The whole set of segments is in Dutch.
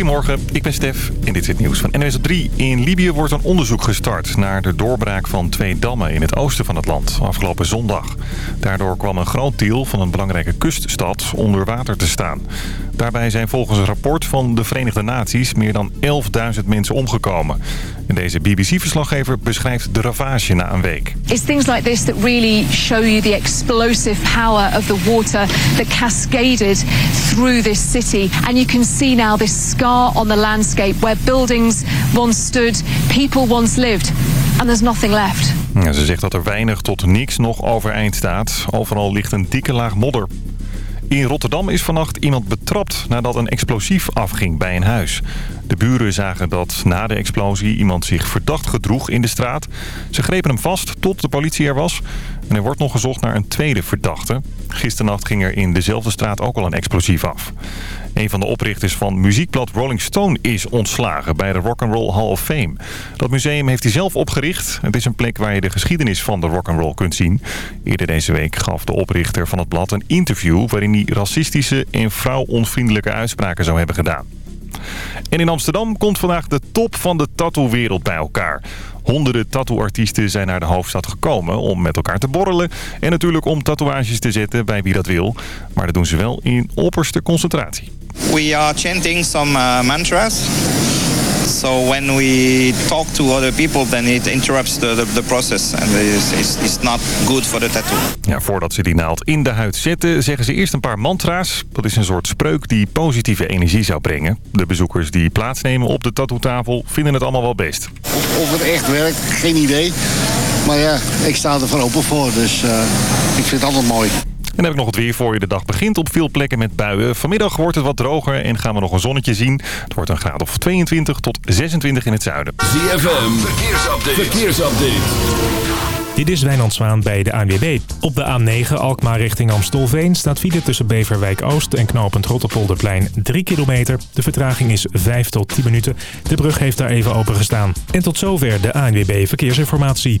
Goedemorgen, ik ben Stef en dit is het nieuws van NWS 3. In Libië wordt een onderzoek gestart naar de doorbraak van twee dammen in het oosten van het land afgelopen zondag. Daardoor kwam een groot deel van een belangrijke kuststad onder water te staan. Daarbij zijn volgens een rapport van de Verenigde Naties meer dan 11.000 mensen omgekomen. En deze BBC-verslaggever beschrijft de ravage na een week. It's things like this that really show you the explosive power of the water that cascaded through this city. And you can see now this scar on the landscape where buildings once stood, people once lived. And there's nothing left. Ja, ze zegt dat er weinig tot niks nog overeind staat. Overal ligt een dikke laag modder. In Rotterdam is vannacht iemand betrapt nadat een explosief afging bij een huis. De buren zagen dat na de explosie iemand zich verdacht gedroeg in de straat. Ze grepen hem vast tot de politie er was. En er wordt nog gezocht naar een tweede verdachte. Gisternacht ging er in dezelfde straat ook al een explosief af. Een van de oprichters van muziekblad Rolling Stone is ontslagen bij de Rock'n'Roll Hall of Fame. Dat museum heeft hij zelf opgericht. Het is een plek waar je de geschiedenis van de rock'n'roll kunt zien. Eerder deze week gaf de oprichter van het blad een interview... waarin hij racistische en vrouwonvriendelijke uitspraken zou hebben gedaan. En in Amsterdam komt vandaag de top van de tattoo-wereld bij elkaar. Honderden tattooartiesten zijn naar de hoofdstad gekomen om met elkaar te borrelen... en natuurlijk om tatoeages te zetten bij wie dat wil. Maar dat doen ze wel in opperste concentratie. We are chanting some uh, mantras. So when we talk to other people, then it interrupts the, the, the process. And it's, it's, it's not good for the tattoo. Ja, voordat ze die naald in de huid zetten, zeggen ze eerst een paar mantra's. Dat is een soort spreuk die positieve energie zou bringen. De bezoekers die plaatsnemen op de tattoo-tafel vinden het allemaal wel best. Of, of het echt werkt, geen idee. Maar ja, ik sta er voor open voor, dus uh, ik vind het altijd mooi. En dan heb ik nog het weer voor je. De dag begint op veel plekken met buien. Vanmiddag wordt het wat droger en gaan we nog een zonnetje zien. Het wordt een graad of 22 tot 26 in het zuiden. ZFM, verkeersupdate. verkeersupdate. Dit is Wijnand Zwaan bij de ANWB. Op de A9 Alkmaar richting Amstelveen staat file tussen Beverwijk Oost en knooppunt Rotterpolderplein 3 kilometer. De vertraging is 5 tot 10 minuten. De brug heeft daar even open gestaan. En tot zover de ANWB Verkeersinformatie.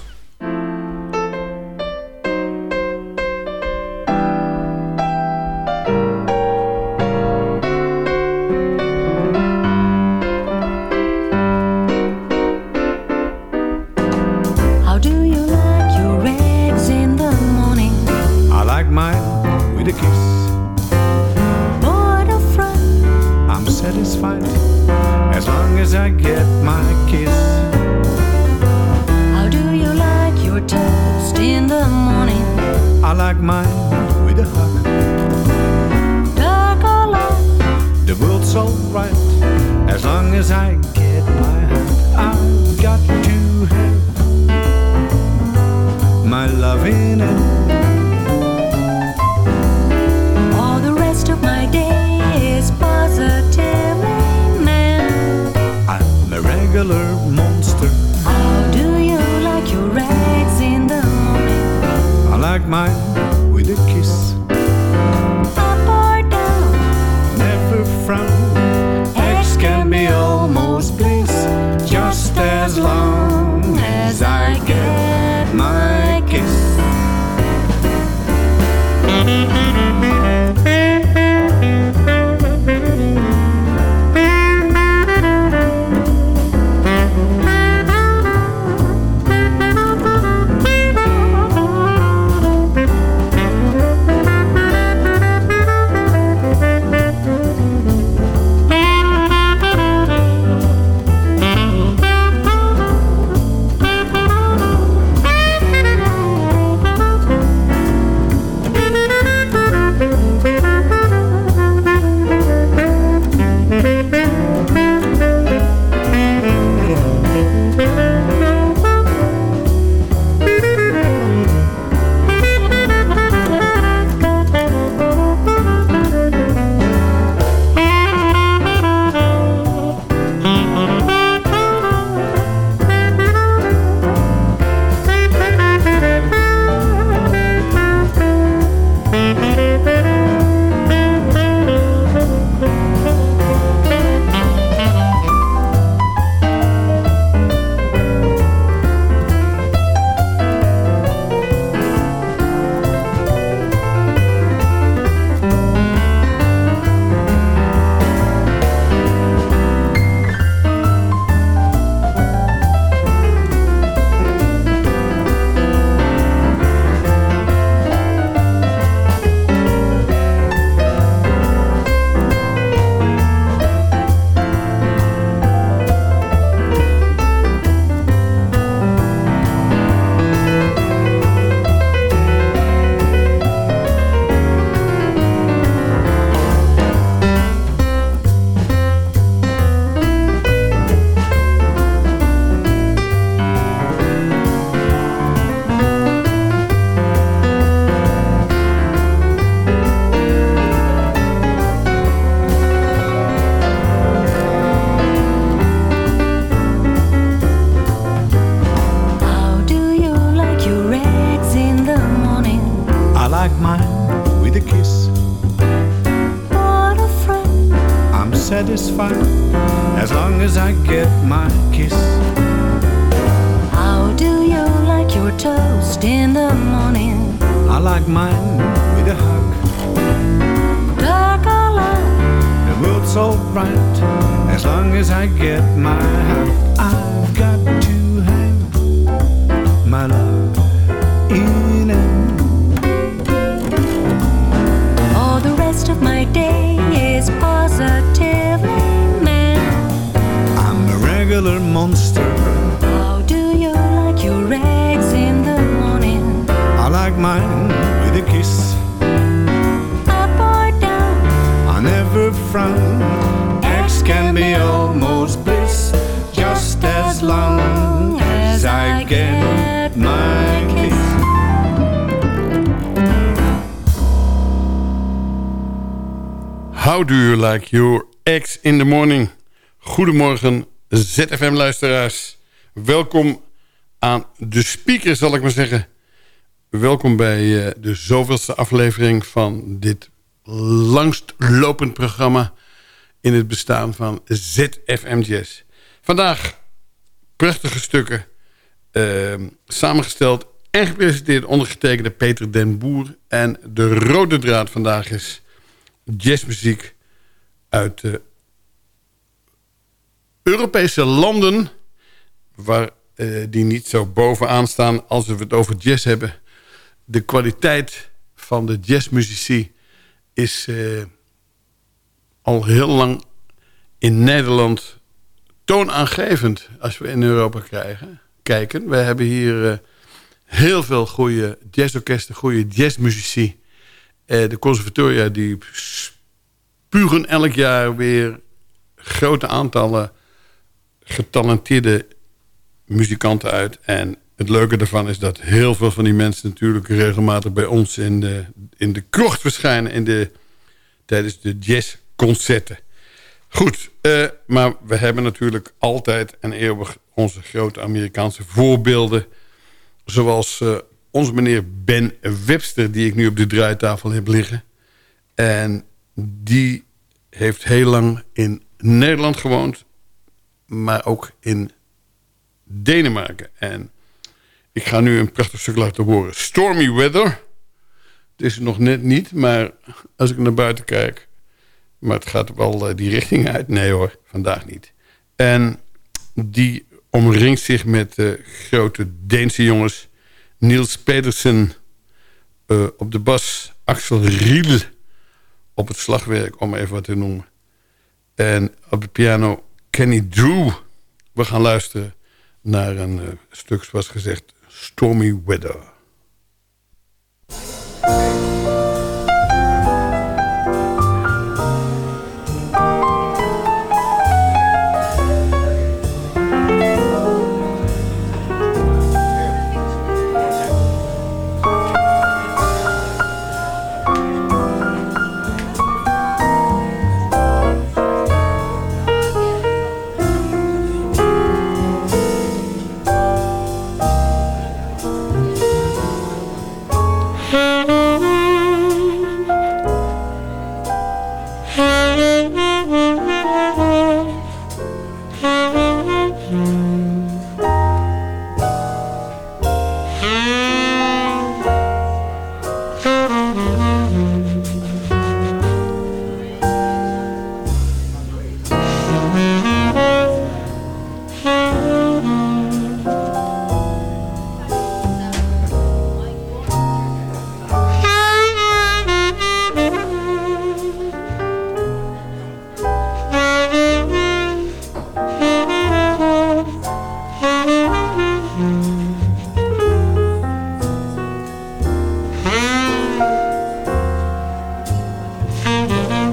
As long as I X can be almost bliss, just as long as I get my kiss. How do you like your eggs in the morning? Goedemorgen ZFM-luisteraars. Welkom aan de speaker, zal ik maar zeggen. Welkom bij eh, de zoveelste aflevering van dit langstlopend programma... in het bestaan van ZFM Jazz. Vandaag prachtige stukken eh, samengesteld en gepresenteerd... ondergetekende Peter den Boer. En de rode draad vandaag is jazzmuziek uit de Europese landen... waar eh, die niet zo bovenaan staan als we het over jazz hebben. De kwaliteit van de jazzmuzici is eh, al heel lang in Nederland toonaangevend... als we in Europa krijgen, kijken. We hebben hier eh, heel veel goede jazzorkesten, goede jazzmuzici... Eh, de conservatoria die spugen elk jaar weer grote aantallen getalenteerde muzikanten uit. En het leuke daarvan is dat heel veel van die mensen natuurlijk regelmatig bij ons in de, in de krocht verschijnen in de, tijdens de jazzconcerten. Goed, eh, maar we hebben natuurlijk altijd en eeuwig onze grote Amerikaanse voorbeelden. Zoals eh, onze meneer Ben Webster, die ik nu op de draaitafel heb liggen. En die heeft heel lang in Nederland gewoond, maar ook in Denemarken. En ik ga nu een prachtig stuk laten horen. Stormy Weather. Het is nog net niet, maar als ik naar buiten kijk... maar het gaat wel eh, die richting uit. Nee hoor, vandaag niet. En die omringt zich met uh, grote Deense jongens... Niels Pedersen uh, op de bas, Axel Riel op het slagwerk, om even wat te noemen. En op de piano Kenny Drew. We gaan luisteren naar een stuk, zoals gezegd, Stormy Weather.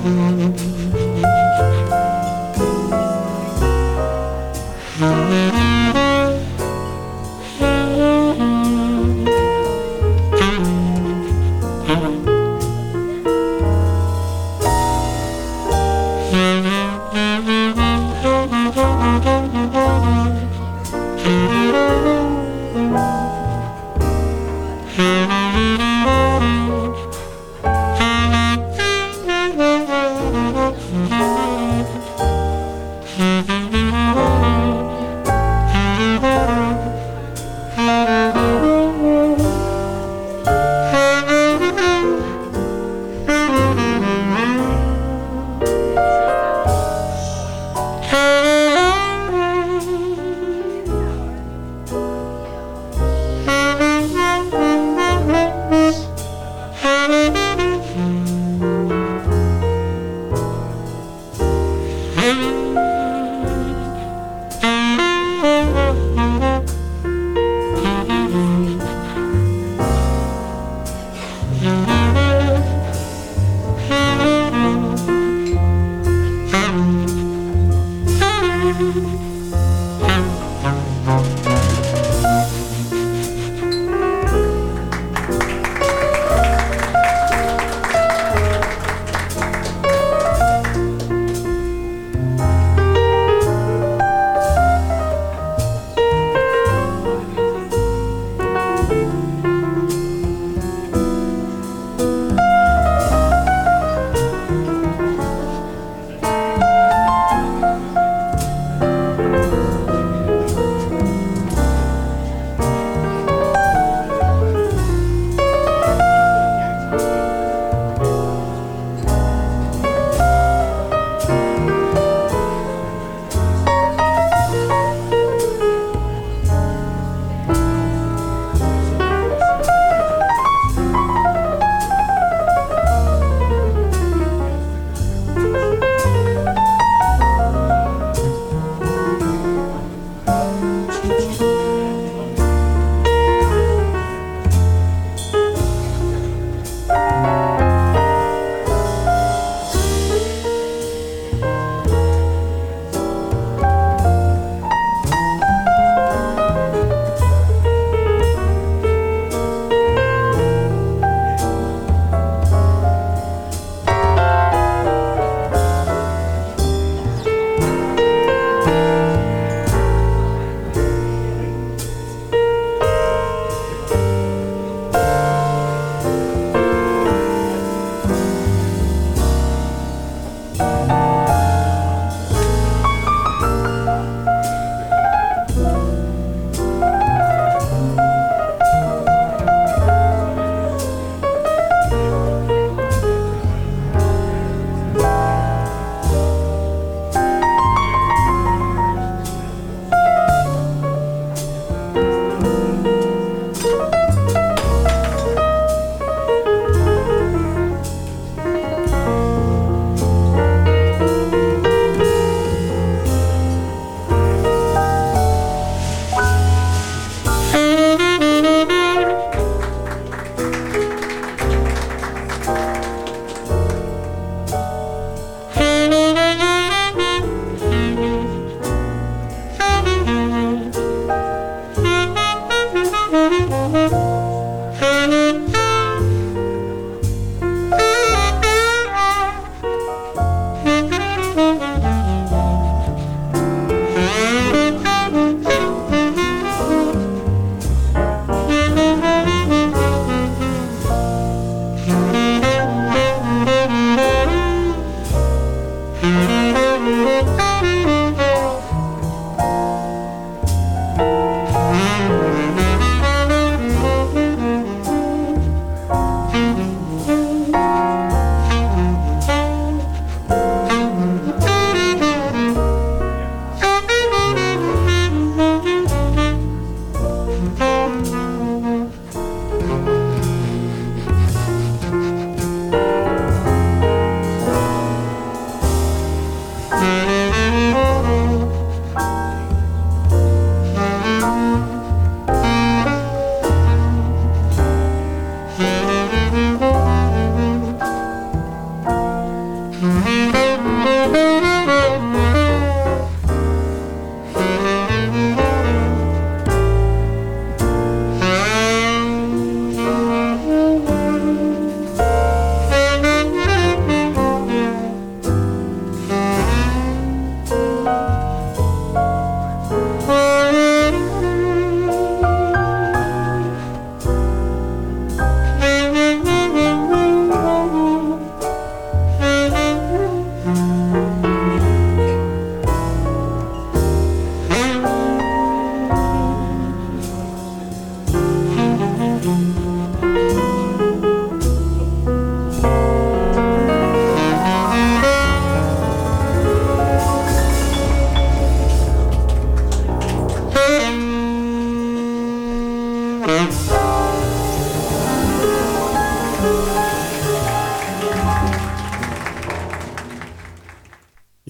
Mm-hmm.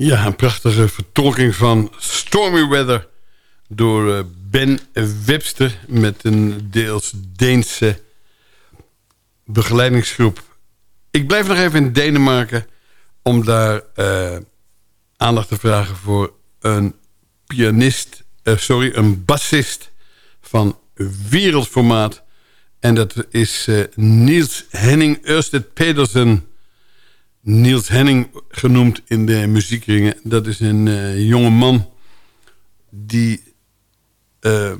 Ja, een prachtige vertolking van Stormy Weather... door eh, Ben Webster met een deels Deense begeleidingsgroep. Ik blijf nog even in Denemarken... om daar eh, aandacht te vragen voor een pianist... eh, sorry, een bassist van wereldformaat... En dat is Niels Henning Ørsted Pedersen. Niels Henning genoemd in de muziekkringen. Dat is een eh, jonge man die eh,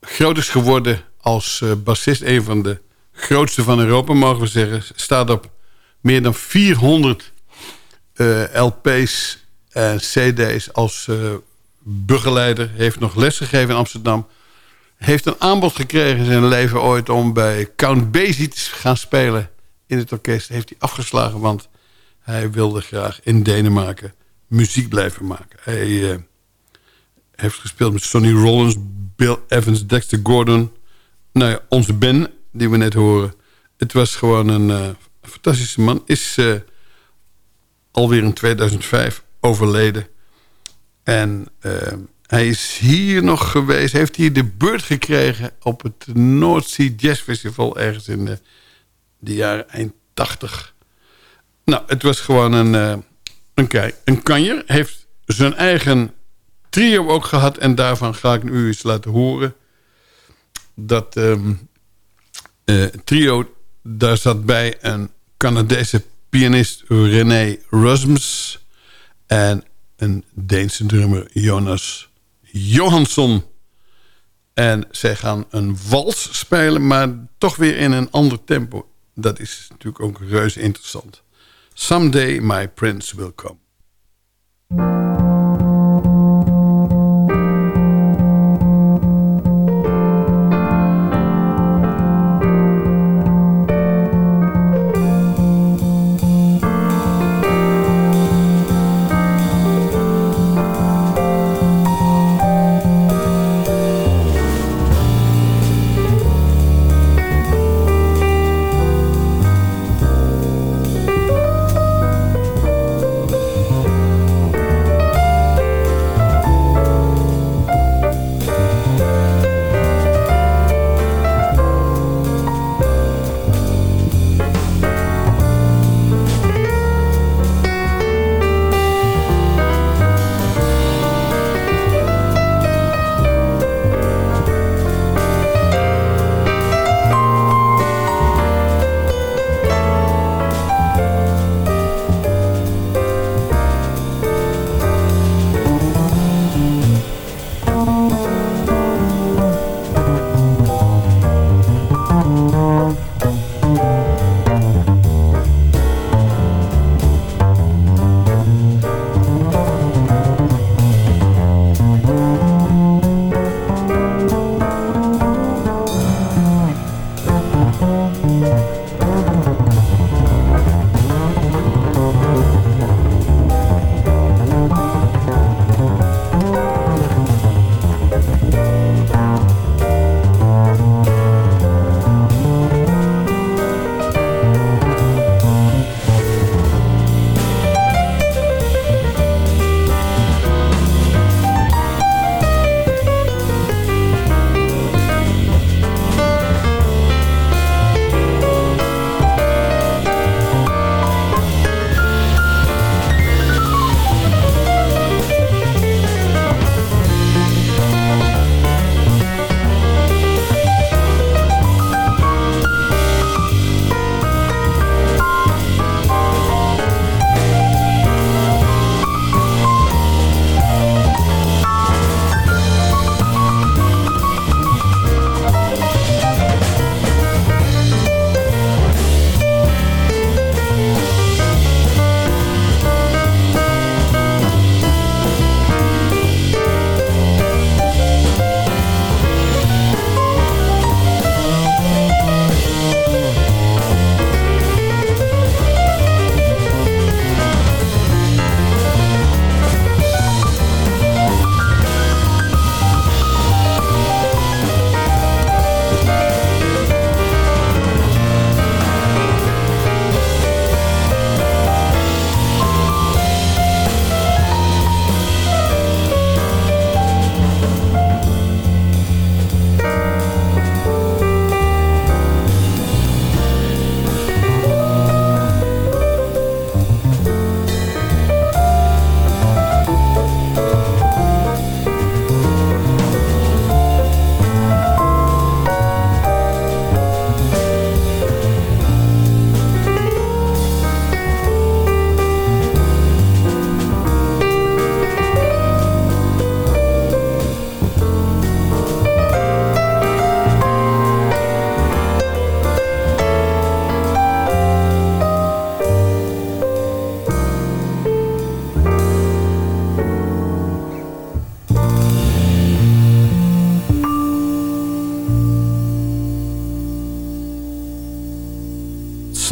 groot is geworden als eh, bassist. Een van de grootste van Europa, mogen we zeggen. Staat op meer dan 400 eh, LP's en CD's als begeleider. Heeft nog lesgegeven in Amsterdam heeft een aanbod gekregen in zijn leven ooit... om bij Count Basie te gaan spelen in het orkest. Heeft hij afgeslagen, want hij wilde graag in Denemarken muziek blijven maken. Hij eh, heeft gespeeld met Sonny Rollins, Bill Evans, Dexter Gordon. Nou ja, onze Ben, die we net horen. Het was gewoon een eh, fantastische man. Is eh, alweer in 2005 overleden. En... hij is hier nog geweest. Heeft hier de beurt gekregen op het North Sea Jazz Festival. Ergens in de, de jaren eind 80. Nou, het was gewoon een, eh, een, een kanjer. Heeft zijn eigen trio ook gehad. En daarvan ga ik u eens laten horen. Dat ehm, eh, trio, daar zat bij een Canadese pianist René Rusms. En een Deense drummer Jonas Johansson. En zij gaan een wals spelen, maar toch weer in een ander tempo. Dat is natuurlijk ook reuze interessant. Someday my prince will come.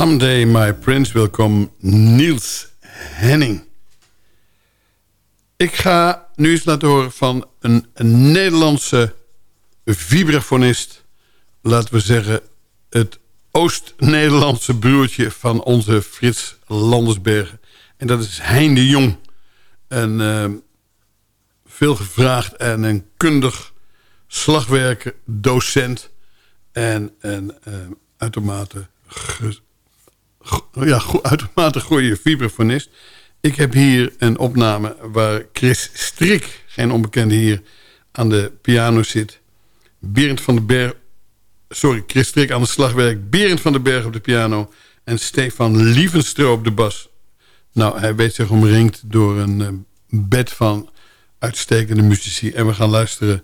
Someday My Prince Will Come, Niels Henning. Ik ga nu eens laten horen van een, Nederlandse vibrafonist. Laten we zeggen het Oost-Nederlandse broertje van onze Frits Landersbergen. En dat is Hein de Jong. Een uh, veel gevraagd en een kundig slagwerker, docent... en een uh, uitermate, ja, uitermate goede vibrafonist. Ik heb hier een opname waar Chris Strik, geen onbekende hier, aan de piano zit. Berend van den Berg, sorry, Chris Strik aan het slagwerk. Berend van den Berg op de piano. En Stefan Lievenstro op de bas. Nou, hij weet zich omringd door een uh, bed van uitstekende muzici. En we gaan luisteren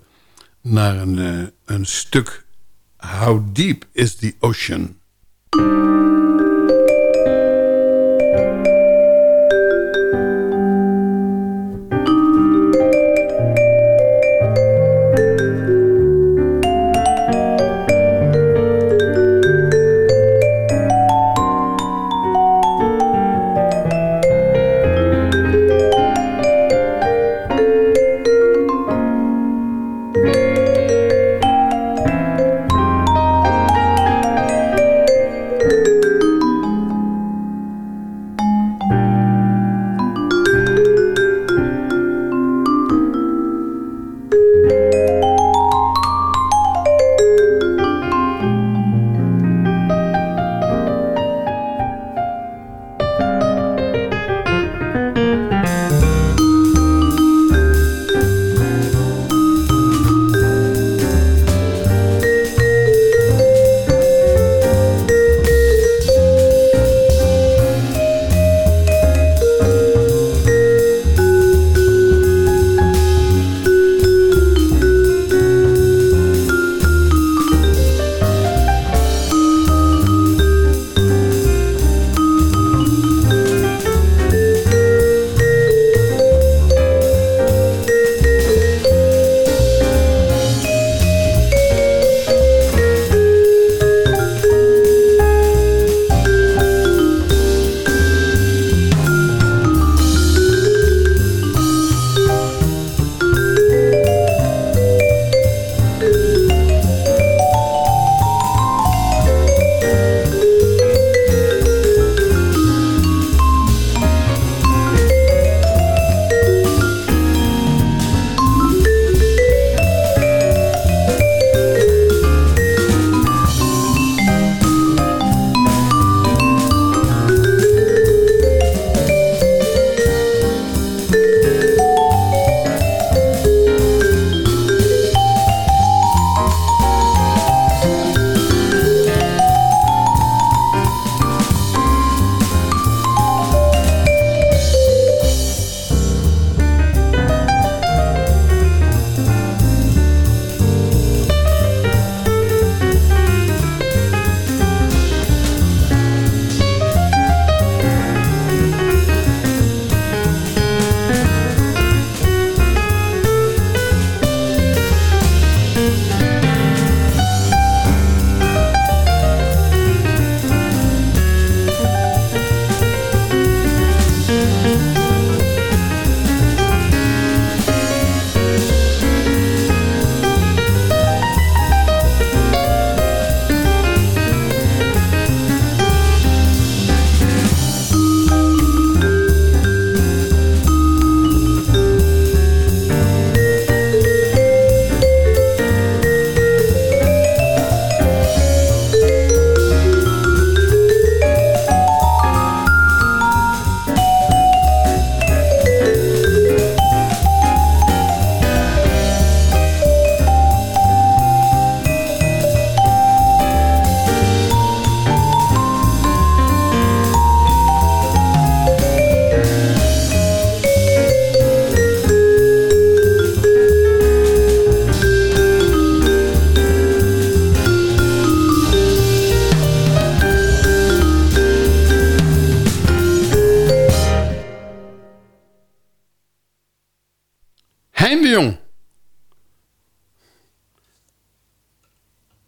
naar een, uh, een stuk How Deep is the Ocean?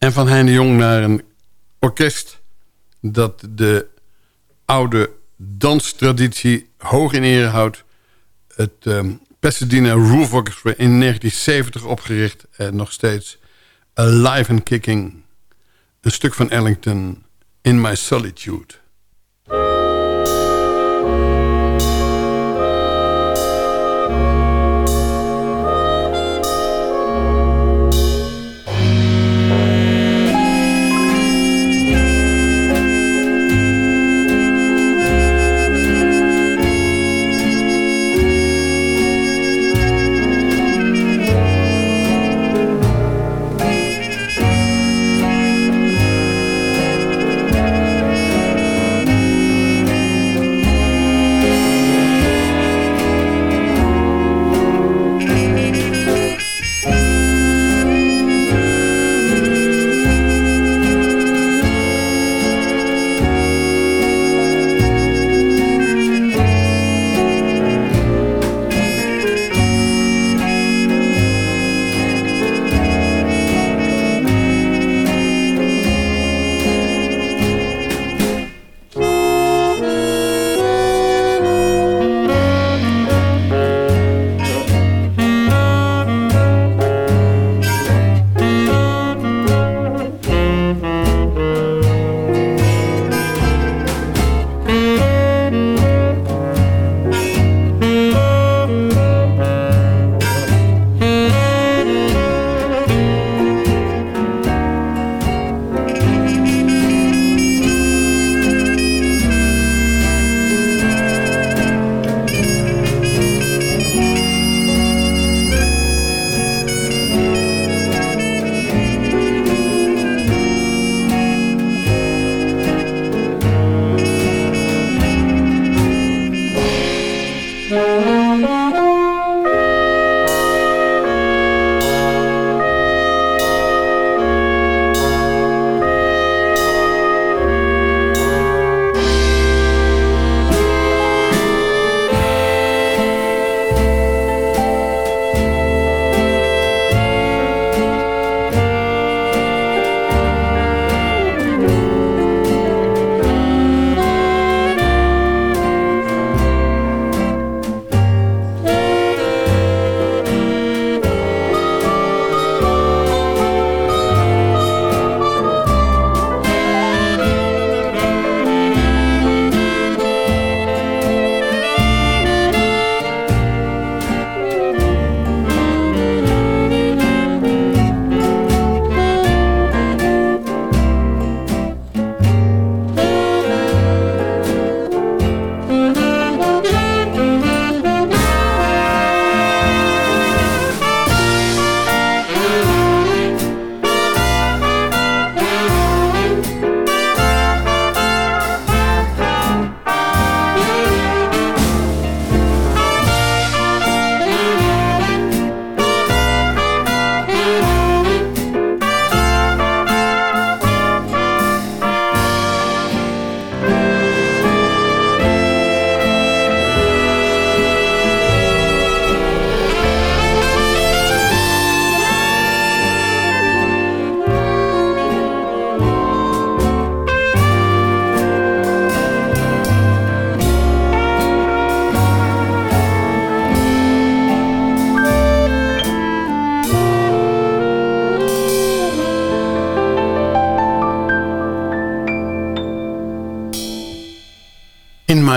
En van Hein de Jong naar een orkest dat de oude danstraditie hoog in ere houdt. Het ehm, Pasadena Roof Orchestra in 1970 opgericht en nog steeds alive and kicking. Een stuk van Ellington, In My Solitude.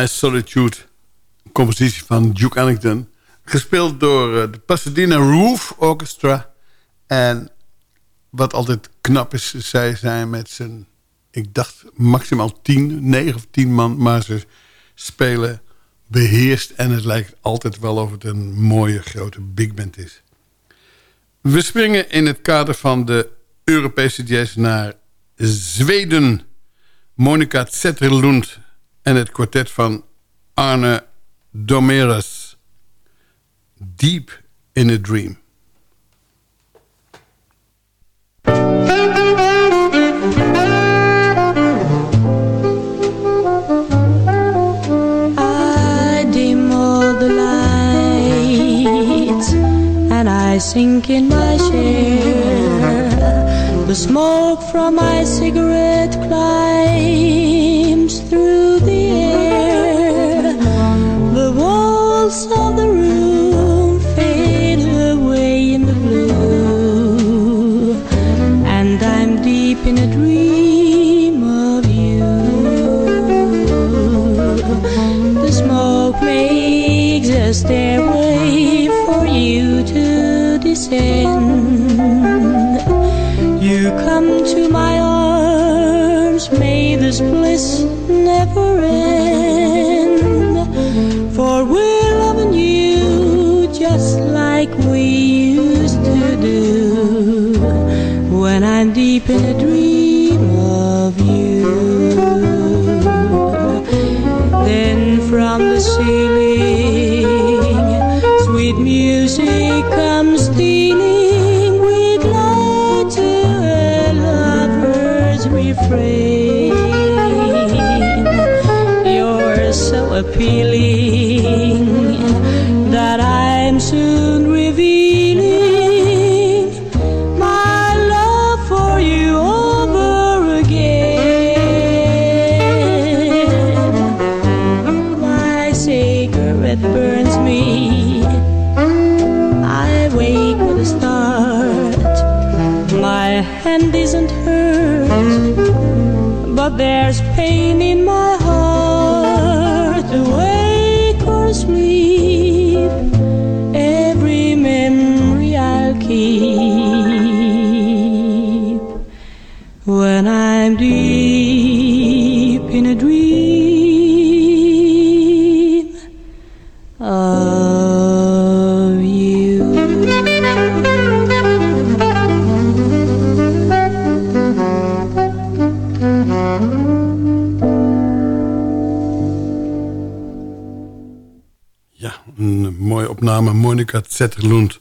Solitude, een compositie van Duke Ellington. Gespeeld door eh, de Pasadena Roof Orchestra. En wat altijd knap is, zij zijn met z'n, ik dacht maximaal tien, negen of tien man. Maar ze spelen beheerst en het lijkt altijd wel of het een mooie grote big band is. We springen in het kader van de Europese jazz naar Zweden. Monica Zetterlund en het kwartet van Arne Domeres. Deep in a Dream. I dim all the lights and I sink in my chair. The smoke from my cigarette Just there Monica Zetterlund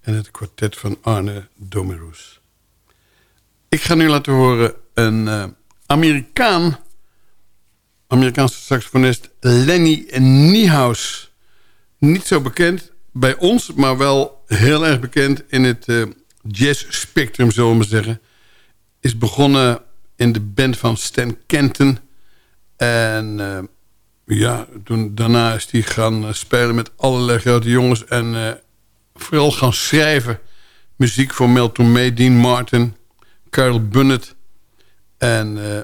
en het kwartet van Arne Domerus. Ik ga nu laten horen een eh, Amerikaan... Amerikaanse saxofonist Lenny Niehaus. Niet zo bekend bij ons, maar wel heel erg bekend in het eh, jazz spectrum, zullen we maar zeggen. Is begonnen in de band van Stan Kenton. En eh, ja, toen, daarna is hij gaan eh, spelen met allerlei grote jongens. En eh, vooral gaan schrijven. Muziek voor Melton May, Dean Martin, Carl Bunnett. En eh,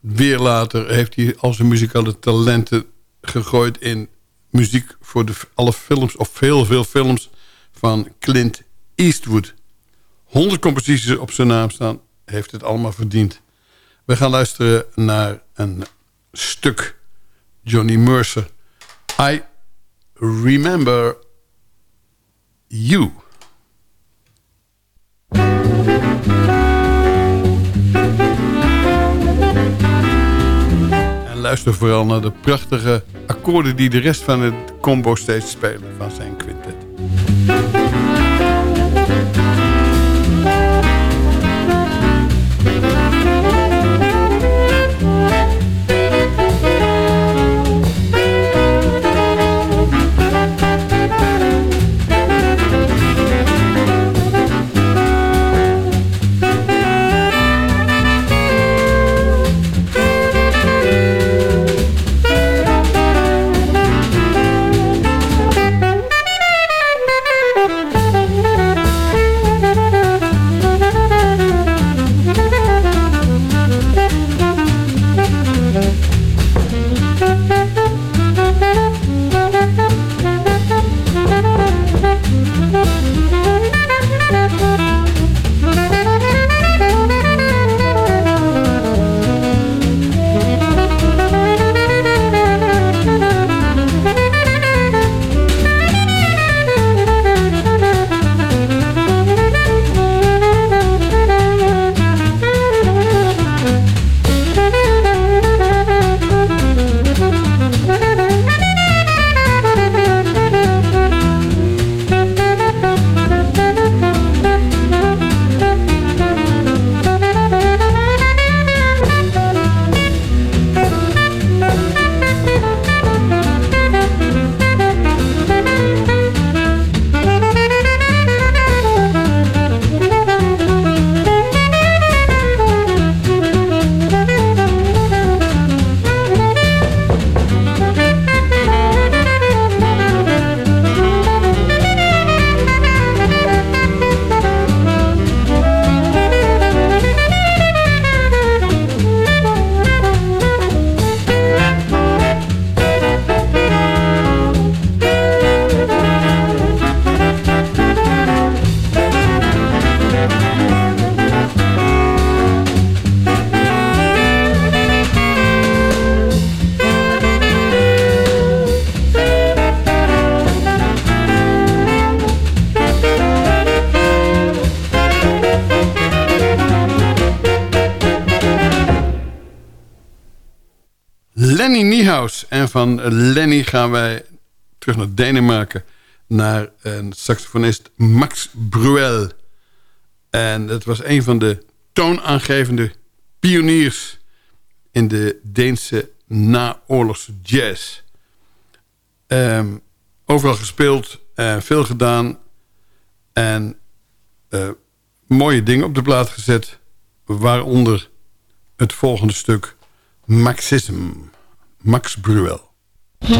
weer later heeft hij al zijn muzikale talenten gegooid in muziek voor de, alle films, of heel veel films, van Clint Eastwood. 100 composities op zijn naam staan, heeft het allemaal verdiend. We gaan luisteren naar een stuk Johnny Mercer. I remember you. En luister vooral naar de prachtige akkoorden die de rest van het combo steeds spelen van zijn quintet. Gaan wij terug naar Denemarken... naar een saxofonist Max Bruel. En dat was een van de toonaangevende pioniers... in de Deense naoorlogse jazz. Ehm, overal gespeeld, en veel gedaan... en eh, mooie dingen op de plaat gezet... waaronder het volgende stuk Marxism, Max Bruel. Ja,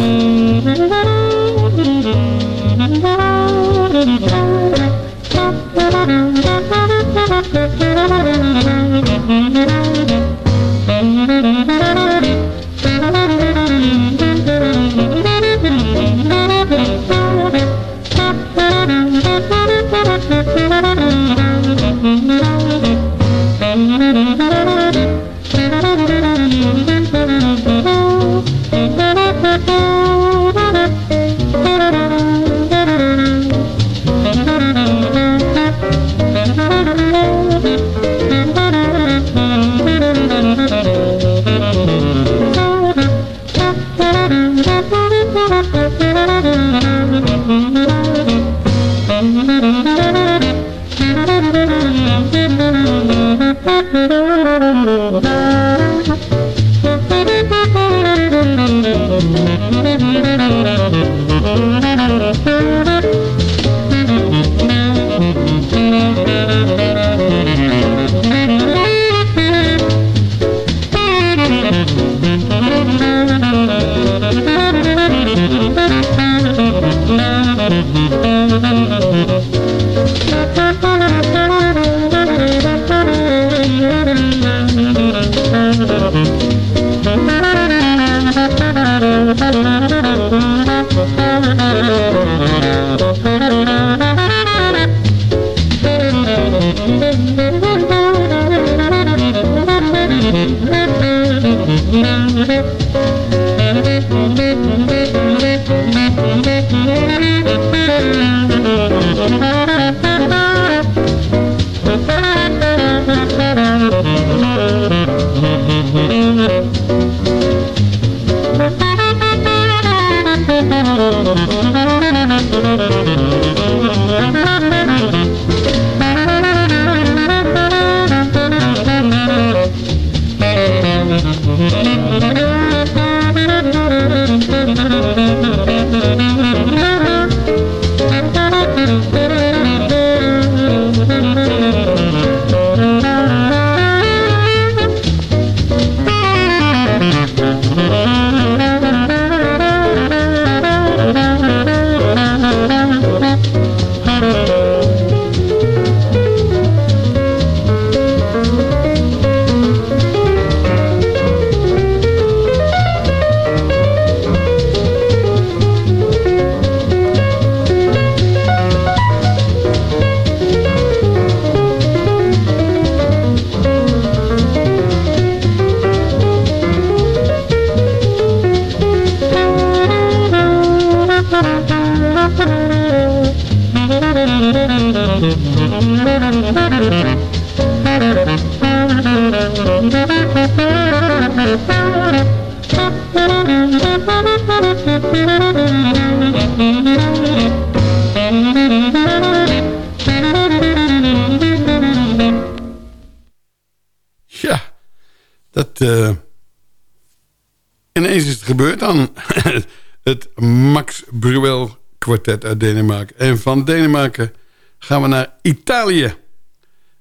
van Denemarken gaan we naar Italië.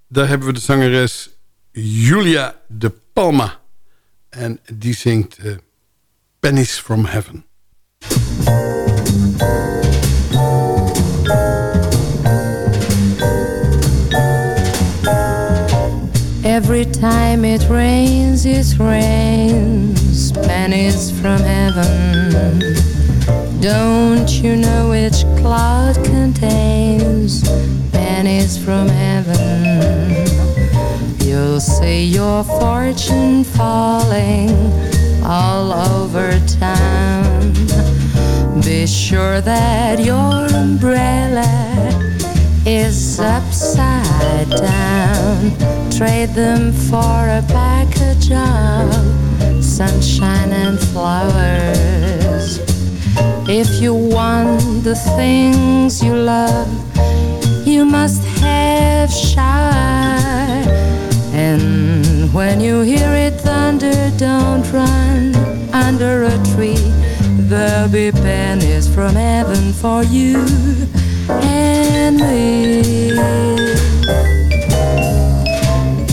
Daar hebben we de zangeres Julia de Palma. En die zingt eh, Pennies from Heaven. Every time it rains, it rains pennies from heaven. Don't you know which cloud contains pennies from heaven? You'll see your fortune falling all over town. Be sure that your umbrella is upside down. Trade them for a package of sunshine and flowers. If you want the things you love, you must have shy. And when you hear it thunder, don't run under a tree. There'll be pennies from heaven for you and me.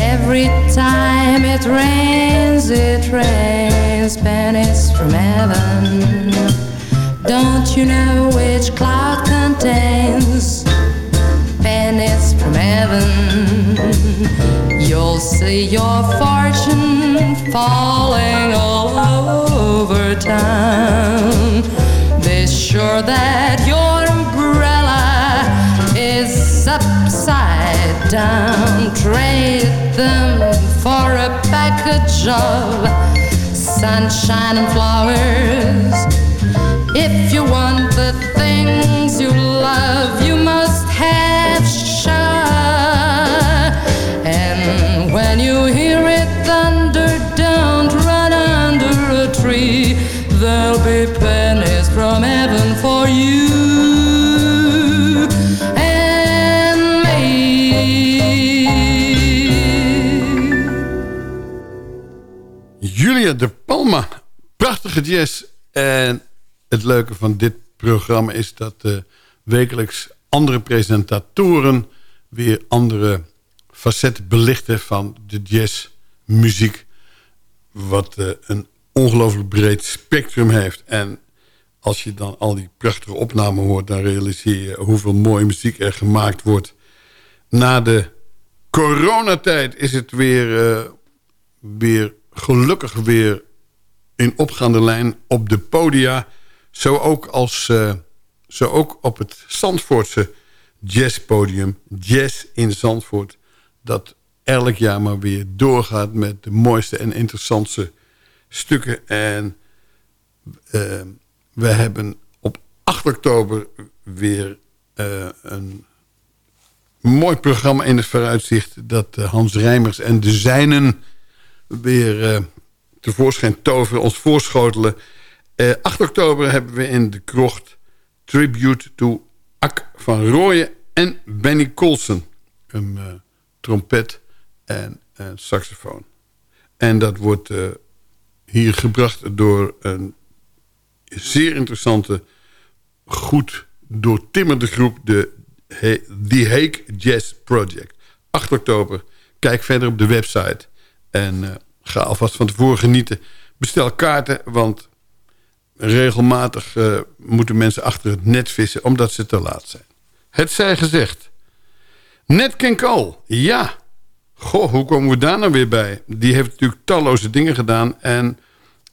Every time it rains, it rains pennies from heaven. Don't you know which cloud contains pennies from heaven? You'll see your fortune falling all over town. Be sure that your umbrella is upside down. Trade them for a package of sunshine and flowers. Jazz. En het leuke van dit programma is dat eh, wekelijks andere presentatoren... weer andere facetten belichten van de jazzmuziek. Wat eh, een ongelooflijk breed spectrum heeft. En als je dan al die prachtige opnamen hoort... dan realiseer je hoeveel mooie muziek er gemaakt wordt. Na de coronatijd is het weer, eh, weer gelukkig weer in opgaande lijn op de podia. Zo ook, als, eh, zo ook op het Zandvoortse jazzpodium. Jazz in Zandvoort. Dat elk jaar maar weer doorgaat met de mooiste en interessantste stukken. En eh, we hebben op 8 oktober weer eh, een mooi programma in het vooruitzicht... dat Hans Rijmers en de zijnen weer tevoorschijn toveren, ons voorschotelen. Eh 8 oktober hebben we in de krocht Tribute to Ak van Rooyen en Benny Colson. Een eh, trompet en een saxofoon. En dat wordt eh, hier gebracht door een zeer interessante, goed doortimmerde groep... de He- The Hague Jazz Project. 8 oktober. Kijk verder op de website. En eh, ga alvast van tevoren genieten. Bestel kaarten, want regelmatig eh, moeten mensen achter het net vissen... omdat ze te laat zijn. Het zij gezegd. Cole, ja. Goh, hoe komen we daar nou weer bij? Die heeft natuurlijk talloze dingen gedaan... en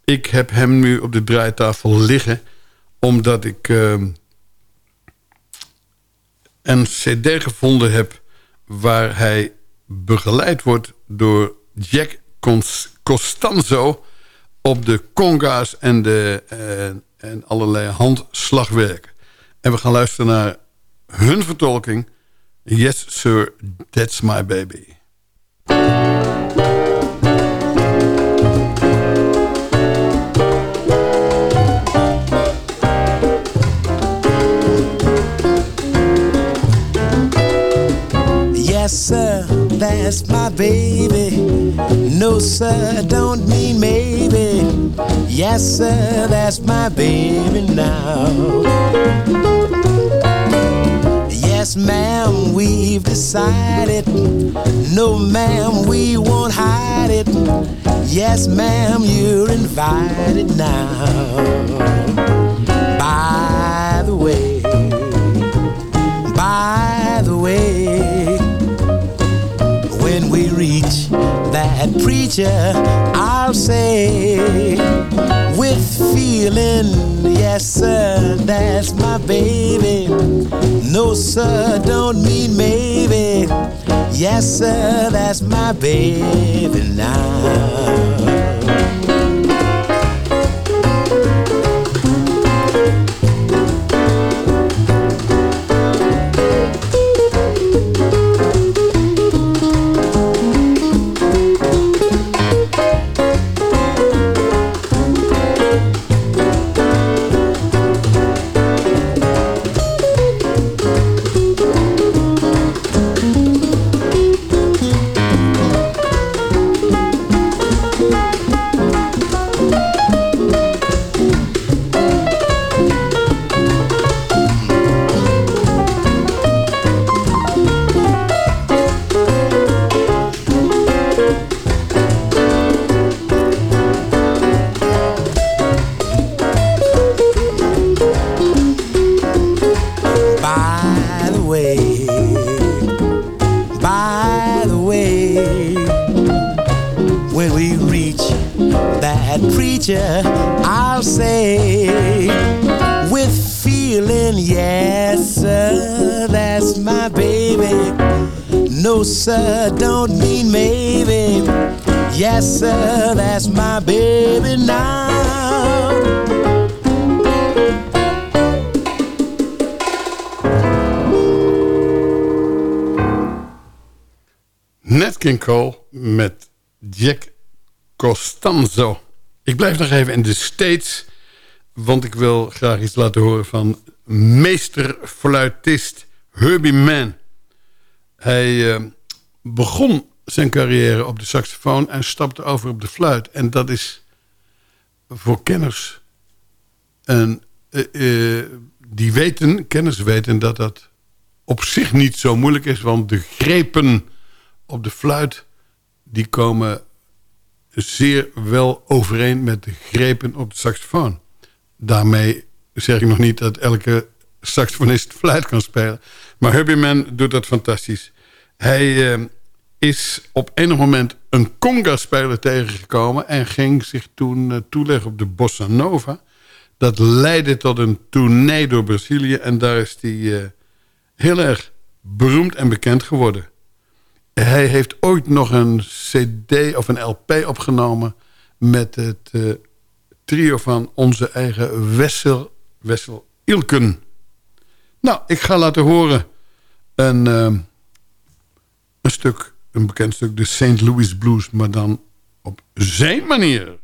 ik heb hem nu op de draaitafel liggen... omdat ik eh, een cd gevonden heb... waar hij begeleid wordt door Jack Costanzo... op de conga's en, de, eh, en allerlei handslagwerken. En we gaan luisteren naar hun vertolking... Yes, sir, that's my baby. Yes, sir, that's my baby. No, sir, don't mean maybe. Yes, sir, that's my baby now. Yes, ma'am, we've decided. No, ma'am, we won't hide it. Yes, ma'am, you're invited now. By the way, by the way, reach that preacher, I'll say with feeling, yes, sir, that's my baby. No, sir, don't mean maybe. Yes, sir, that's my baby now. Met Jack Costanzo. Ik blijf nog even in de States, want ik wil graag iets laten horen van meesterfluitist Herbie Mann. Hij eh, begon zijn carrière op de saxofoon en stapte over op de fluit. En dat is voor kenners een, eh, eh, die weten, kenners weten dat dat op zich niet zo moeilijk is, want de grepen op de fluit die komen zeer wel overeen met de grepen op de saxofoon. Daarmee zeg ik nog niet dat elke saxofonist fluit kan spelen. Maar Herbie Mann doet dat fantastisch. Hij eh, is op enig moment een conga-speler tegengekomen... en ging zich toen uh, toeleggen op de bossa nova. Dat leidde tot een tournee door Brazilië... en daar is hij uh, heel erg beroemd en bekend geworden. Hij heeft ooit nog een cd of een LP opgenomen... met het uh, trio van onze eigen Wessel, Wessel Ilken. Nou, ik ga laten horen een, uh, een stuk, een bekend stuk, de St. Louis Blues... maar dan op zijn manier.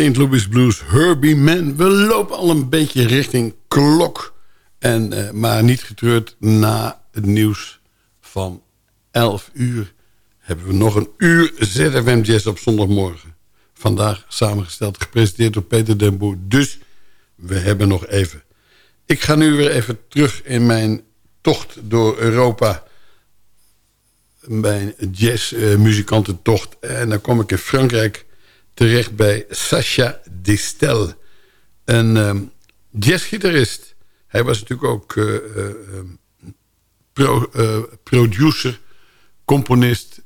St. Louis Blues, Herbie Man. We lopen al een beetje richting klok. En, eh, maar niet getreurd, na het nieuws van 11 uur... hebben we nog een uur ZFM Jazz op zondagmorgen. Vandaag samengesteld, gepresenteerd door Peter den Boer. Dus we hebben nog even. Ik ga nu weer even terug in mijn tocht door Europa mijn jazzmuzikantentocht. en dan kom ik in Frankrijk terecht bij Sacha Distel. Een um, jazzgitarist. Hij was natuurlijk ook uh, uh, pro, uh, producer, componist,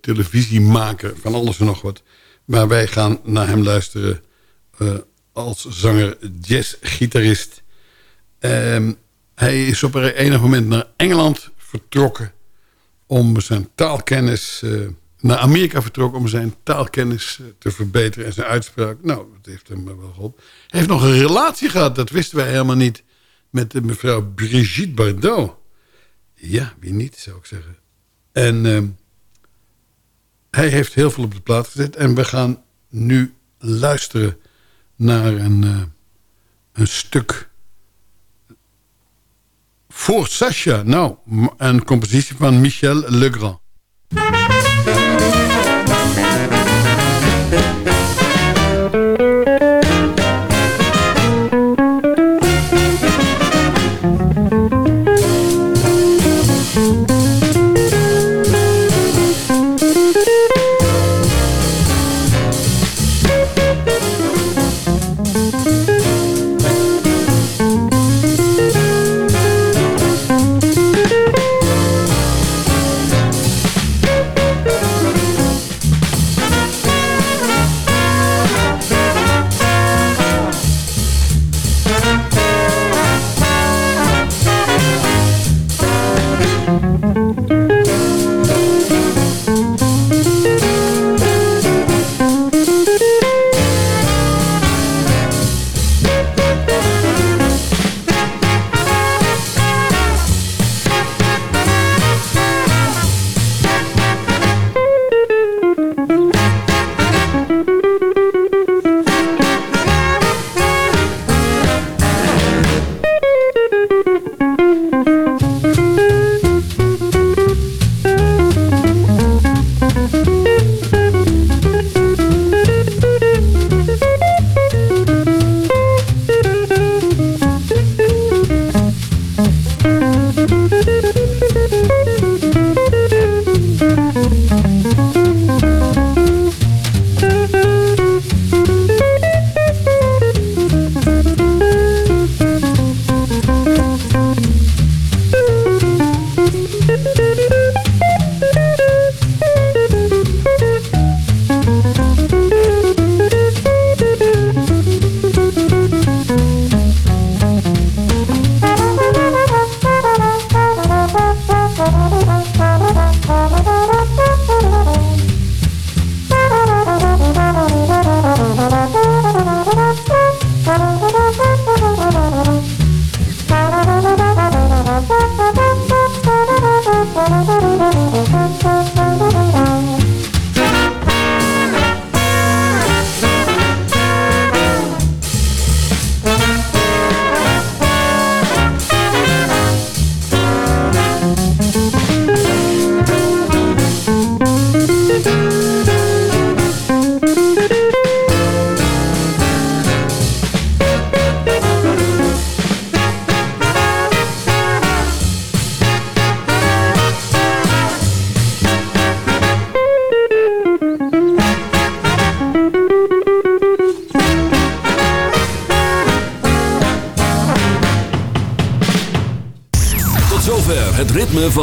televisiemaker, van alles en nog wat. Maar wij gaan naar hem luisteren als zanger, jazzgitarist. Um, hij is op een enig moment naar Engeland vertrokken om zijn taalkennis... Naar Amerika vertrokken om zijn taalkennis uh, te verbeteren en zijn uitspraak. Nou, dat heeft hem wel geholpen. Hij heeft nog een relatie gehad, dat wisten wij helemaal niet... met de mevrouw Brigitte Bardot. Ja, wie niet, zou ik zeggen. En uh, hij heeft heel veel op de plaat gezet. En we gaan nu luisteren naar een, een stuk voor Sasha. Nou, een compositie van Michel Legrand.